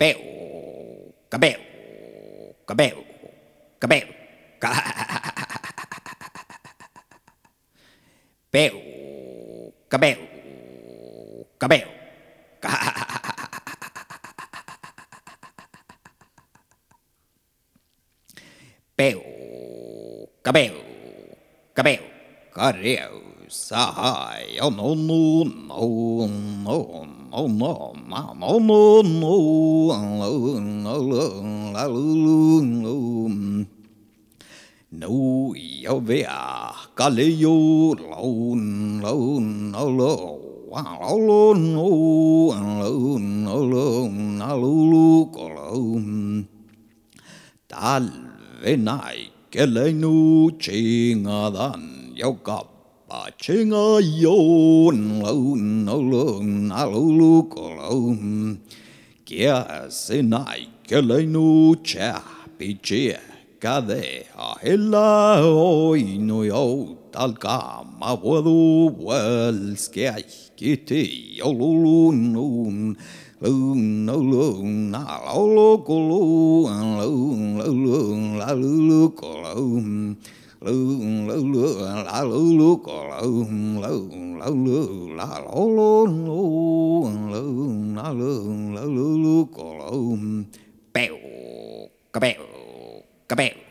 Cabeu, cabeu, cabeu, cabeu. Peu, cabeu, cabeu. Peu, cabeu, cabeu. Cadê? Sai, oh no, no, no, no. Nếu về cà liêu lâu lâu lâu lâu, anh lâu lâu lâu lâu lâu lâu lon lâu. lon lon lon tal venai que le nu chingadan yo cap Chinga yo lone alone alone, colom Kia I kelenu cha pichia kade ahela oi no yo talka ma wadu wels kia kiti yo lulu nun lun no lun na lulu kulu lun lulu la lulu colom Pew, kabeu, kabeu.